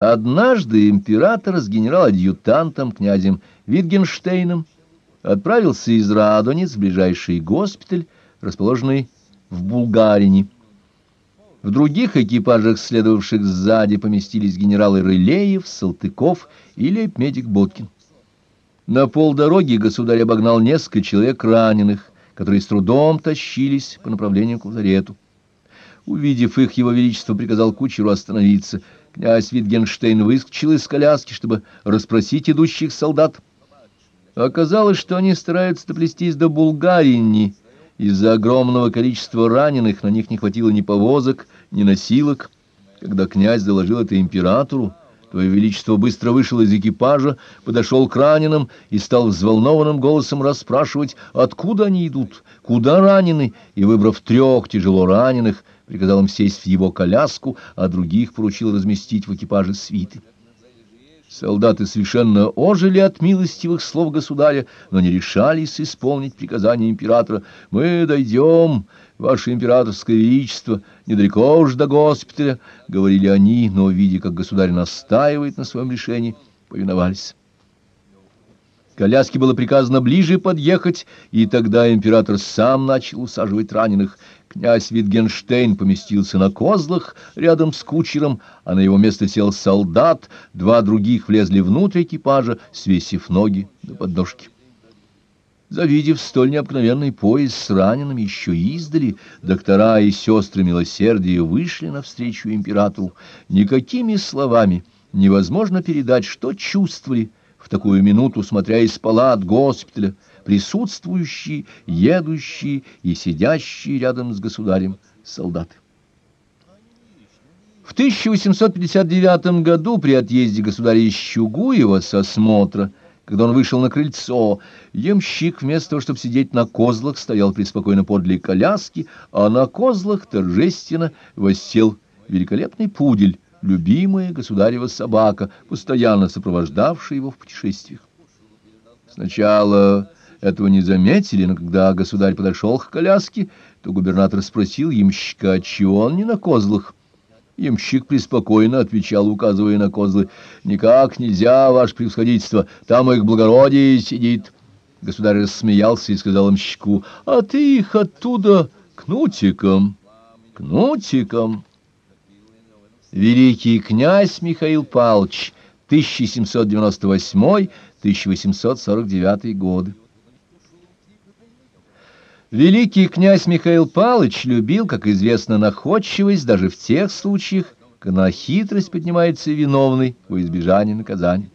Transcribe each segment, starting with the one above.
Однажды император с генерал-адъютантом князем Витгенштейном отправился из Радонец в ближайший госпиталь, расположенный в Булгарине. В других экипажах, следовавших сзади, поместились генералы Рылеев, Салтыков и лейб-медик Боткин. На полдороги государь обогнал несколько человек раненых, которые с трудом тащились по направлению к лазарету. Увидев их, его величество приказал кучеру остановиться — Князь Витгенштейн выскочил из коляски, чтобы расспросить идущих солдат. Оказалось, что они стараются доплестись до Булгарии. Из-за огромного количества раненых на них не хватило ни повозок, ни носилок. Когда князь доложил это императору, Твое Величество быстро вышел из экипажа, подошел к раненым и стал взволнованным голосом расспрашивать, откуда они идут, куда ранены, и, выбрав трех тяжело раненых, приказал им сесть в его коляску, а других поручил разместить в экипаже свиты. Солдаты совершенно ожили от милостивых слов государя, но не решались исполнить приказание императора. «Мы дойдем, ваше императорское величество, недалеко уж до госпиталя», — говорили они, но, видя, как государь настаивает на своем решении, повиновались. Коляске было приказано ближе подъехать, и тогда император сам начал усаживать раненых. Князь Витгенштейн поместился на козлах рядом с кучером, а на его место сел солдат, два других влезли внутрь экипажа, свесив ноги до подножки. Завидев столь необыкновенный поезд с ранеными еще издали, доктора и сестры милосердия вышли навстречу императору. Никакими словами невозможно передать, что чувствовали такую минуту, смотря из палат госпиталя, присутствующие, едущие и сидящие рядом с государем солдаты. В 1859 году при отъезде государя из Щугуева со осмотра, когда он вышел на крыльцо, ямщик вместо того, чтобы сидеть на козлах, стоял преспокойно подле коляски, а на козлах торжественно воссел великолепный пудель, любимая государева собака, постоянно сопровождавшая его в путешествиях. Сначала этого не заметили, но когда государь подошел к коляске, то губернатор спросил ямщика, чего он не на козлах. Ямщик преспокойно отвечал, указывая на козлы, «Никак нельзя, ваше превосходительство, там их благородие сидит». Государь рассмеялся и сказал ямщику, «А ты их оттуда кнутиком, кнутиком». Великий князь Михаил Павлович, 1798-1849 годы. Великий князь Михаил Павлович любил, как известно, находчивость даже в тех случаях, когда на хитрость поднимается виновный во избежание наказания.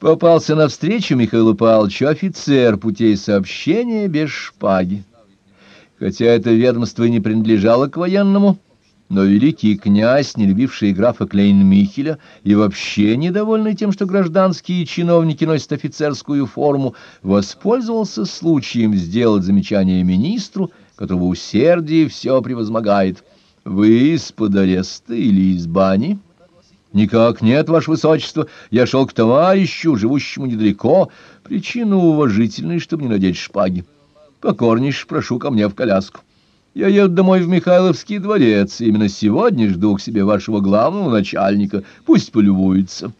Попался навстречу Михаилу Павловичу офицер путей сообщения без шпаги. Хотя это ведомство и не принадлежало к военному, но великий князь, не любивший графа Клейн-Михеля и вообще недовольный тем, что гражданские чиновники носят офицерскую форму, воспользовался случаем сделать замечание министру, которого усердие все превозмогает. «Вы из-под ареста или из бани?» «Никак нет, ваше высочество. Я шел к товарищу, живущему недалеко. Причина уважительная, чтобы не надеть шпаги. Покорнейше прошу ко мне в коляску». Я еду домой в Михайловский дворец, именно сегодня жду к себе вашего главного начальника. Пусть полюбуется».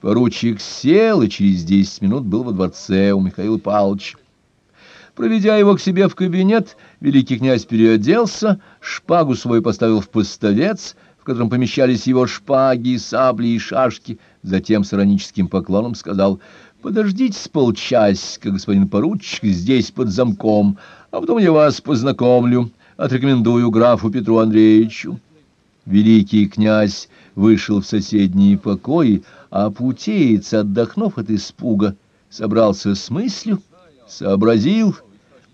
Поручик сел и через десять минут был во дворце у Михаила Павловича. Проведя его к себе в кабинет, великий князь переоделся, шпагу свою поставил в поставец, в котором помещались его шпаги, сабли и шашки, затем с ироническим поклоном сказал «Подождите с полчасика, господин поручик, здесь под замком, а потом я вас познакомлю, отрекомендую графу Петру Андреевичу». Великий князь вышел в соседние покои, а путеец, отдохнув от испуга, собрался с мыслью, сообразил,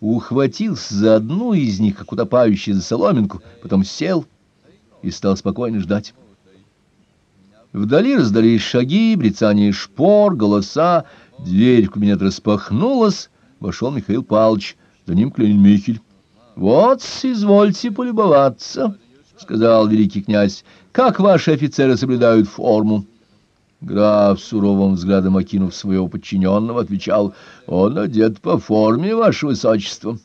ухватился за одну из них, как утопающий за соломинку, потом сел и стал спокойно ждать. Вдали раздались шаги, брецание шпор, голоса, дверь в кабинет распахнулась, вошел Михаил Павлович, за ним Клейн-Михель. — Вот, извольте полюбоваться, — сказал великий князь, — как ваши офицеры соблюдают форму. Граф, суровым взглядом окинув своего подчиненного, отвечал, — он одет по форме, ваше высочество.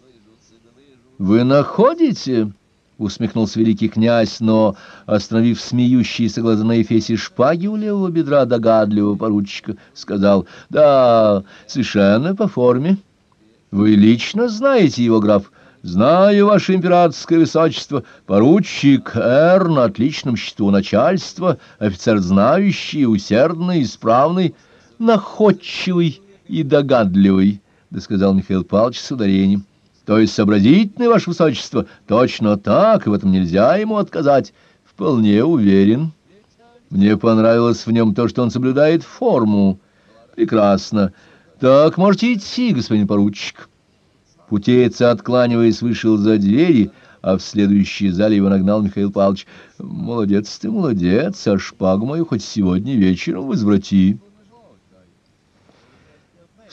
— Вы находите? усмехнулся великий князь, но, остановив смеющиеся глаза на эфесе шпаги у левого бедра догадливого поручика, сказал, «Да, совершенно по форме. Вы лично знаете его, граф?» «Знаю, ваше императорское высочество, поручик Эр на отличном счету начальства, офицер знающий, усердный, исправный, находчивый и догадливый», — досказал Михаил Павлович с ударением. То есть сообразительный, ваше высочество, точно так, в этом нельзя ему отказать. Вполне уверен. Мне понравилось в нем то, что он соблюдает форму. Прекрасно. Так, можете идти, господин поручик. Путеец, откланиваясь, вышел за двери, а в следующей зале его нагнал Михаил Павлович. «Молодец ты, молодец, а шпагу мою хоть сегодня вечером возврати».